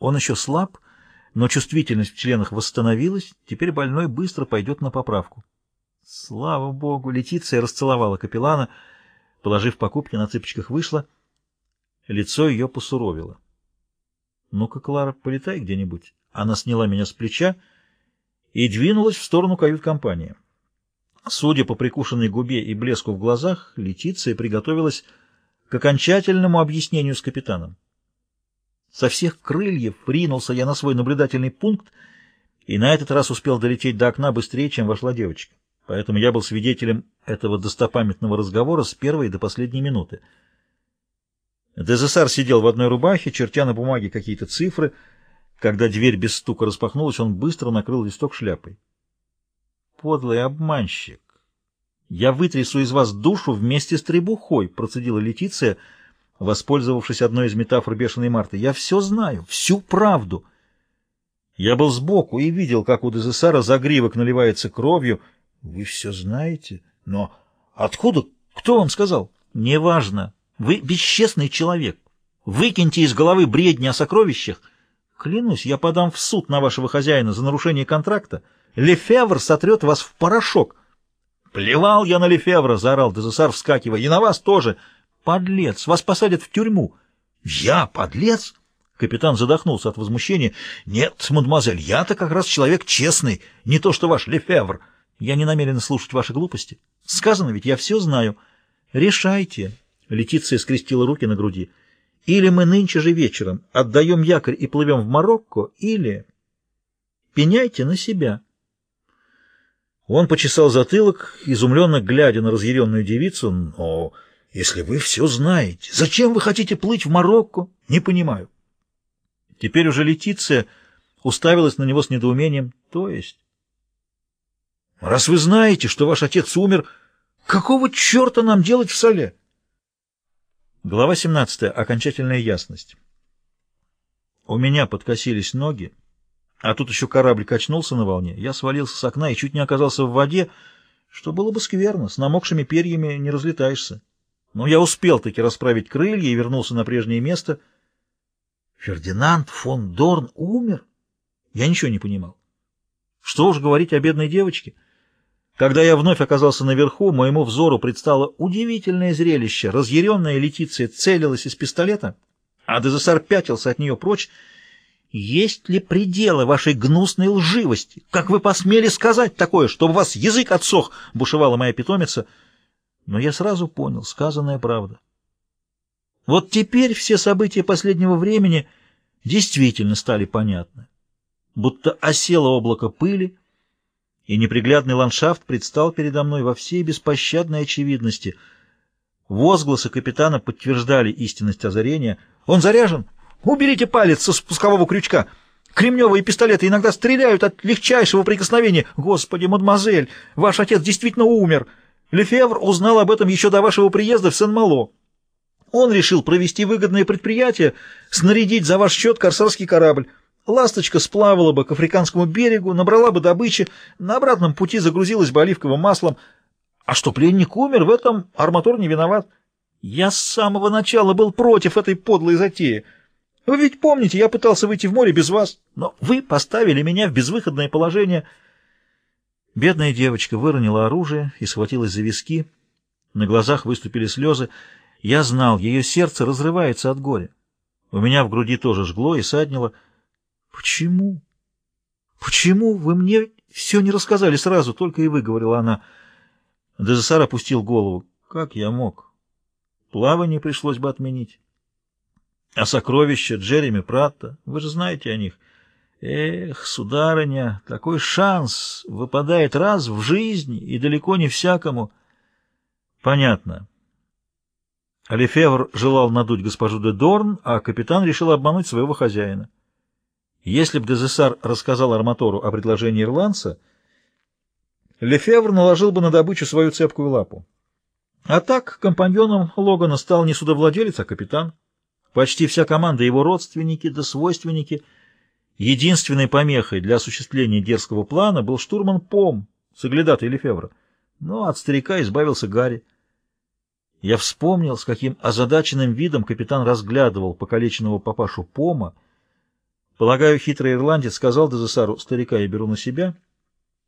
Он еще слаб, но чувствительность в членах восстановилась, теперь больной быстро пойдет на поправку. Слава богу! Летиция расцеловала капеллана, положив покупки на цыпочках, вышла. Лицо ее посуровило. «Ну-ка, Клара, полетай где-нибудь». Она сняла меня с плеча и двинулась в сторону кают-компании. Судя по прикушенной губе и блеску в глазах, Летиция приготовилась к окончательному объяснению с капитаном. Со всех крыльев ринулся я на свой наблюдательный пункт и на этот раз успел долететь до окна быстрее, чем вошла девочка. Поэтому я был свидетелем этого достопамятного разговора с первой до последней минуты. Дезессар сидел в одной рубахе, чертя на бумаге какие-то цифры. Когда дверь без стука распахнулась, он быстро накрыл листок шляпой. «Подлый обманщик! Я вытрясу из вас душу вместе с требухой!» — процедила Летиция, воспользовавшись одной из метафор бешеной Марты. «Я все знаю, всю правду!» Я был сбоку и видел, как у Дезессара загривок наливается кровью. «Вы все знаете? Но откуда? Кто вам сказал?» «Неважно!» Вы бесчестный человек. Выкиньте из головы бредни о сокровищах. Клянусь, я подам в суд на вашего хозяина за нарушение контракта. Лефевр сотрет вас в порошок. Плевал я на Лефевра, заорал Дезессар, вскакивая. И на вас тоже. Подлец, вас посадят в тюрьму. Я подлец? Капитан задохнулся от возмущения. «Нет, мадемуазель, я-то как раз человек честный, не то что ваш Лефевр. Я не намерен слушать ваши глупости. Сказано ведь, я все знаю. Решайте, Летиция скрестила руки на груди. «Или мы нынче же вечером отдаем якорь и плывем в Марокко, или пеняйте на себя». Он почесал затылок, изумленно глядя на разъяренную девицу. «Но если вы все знаете, зачем вы хотите плыть в Марокко? Не понимаю». Теперь уже Летиция уставилась на него с недоумением. «То есть?» «Раз вы знаете, что ваш отец умер, какого черта нам делать в соле?» Глава 17. Окончательная ясность. У меня подкосились ноги, а тут еще корабль качнулся на волне. Я свалился с окна и чуть не оказался в воде, что было бы скверно, с намокшими перьями не разлетаешься. Но я успел таки расправить крылья и вернулся на прежнее место. Фердинанд фон Дорн умер? Я ничего не понимал. Что уж говорить о бедной девочке — когда я вновь оказался наверху, моему взору предстало удивительное зрелище. Разъяренная Летиция целилась из пистолета, а Дезессар пятился от нее прочь. «Есть ли пределы вашей гнусной лживости? Как вы посмели сказать такое, чтобы вас язык отсох?» — бушевала моя питомица. Но я сразу понял, сказанная правда. Вот теперь все события последнего времени действительно стали понятны. Будто осело облако пыли, и неприглядный ландшафт предстал передо мной во всей беспощадной очевидности. Возгласы капитана подтверждали истинность озарения. «Он заряжен! Уберите палец со спускового крючка! Кремневые пистолеты иногда стреляют от легчайшего прикосновения! Господи, мадемуазель, ваш отец действительно умер! Лефевр узнал об этом еще до вашего приезда в Сен-Мало. Он решил провести выгодное предприятие, снарядить за ваш счет корсарский корабль. Ласточка сплавала бы к африканскому берегу, набрала бы добычи, на обратном пути загрузилась бы оливковым маслом. А что пленник умер, в этом арматур не виноват. Я с самого начала был против этой подлой затеи. Вы ведь помните, я пытался выйти в море без вас, но вы поставили меня в безвыходное положение. Бедная девочка выронила оружие и схватилась за виски. На глазах выступили слезы. Я знал, ее сердце разрывается от горя. У меня в груди тоже жгло и саднило — Почему? Почему вы мне все не рассказали сразу, только и выговорила она. Дезессар опустил голову. Как я мог? Плавание пришлось бы отменить. А сокровища Джереми Пратта, вы же знаете о них. Эх, сударыня, такой шанс выпадает раз в жизни и далеко не всякому. Понятно. Лефевр желал надуть госпожу де Дорн, а капитан решил обмануть своего хозяина. Если бы Дезессар рассказал Арматору о предложении ирландца, Лефевр наложил бы на добычу свою цепкую лапу. А так компаньоном Логана стал не судовладелец, а капитан. Почти вся команда его родственники да свойственники. Единственной помехой для осуществления дерзкого плана был штурман Пом, соглядатый Лефевра. Но от старика избавился Гарри. Я вспомнил, с каким озадаченным видом капитан разглядывал покалеченного папашу Пома, Полагаю, хитрый ирландец сказал Дезессару, старика я беру на себя —